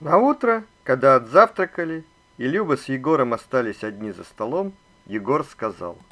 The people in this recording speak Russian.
На утро, когда отзавтракали, и Люба с Егором остались одни за столом, Егор сказал: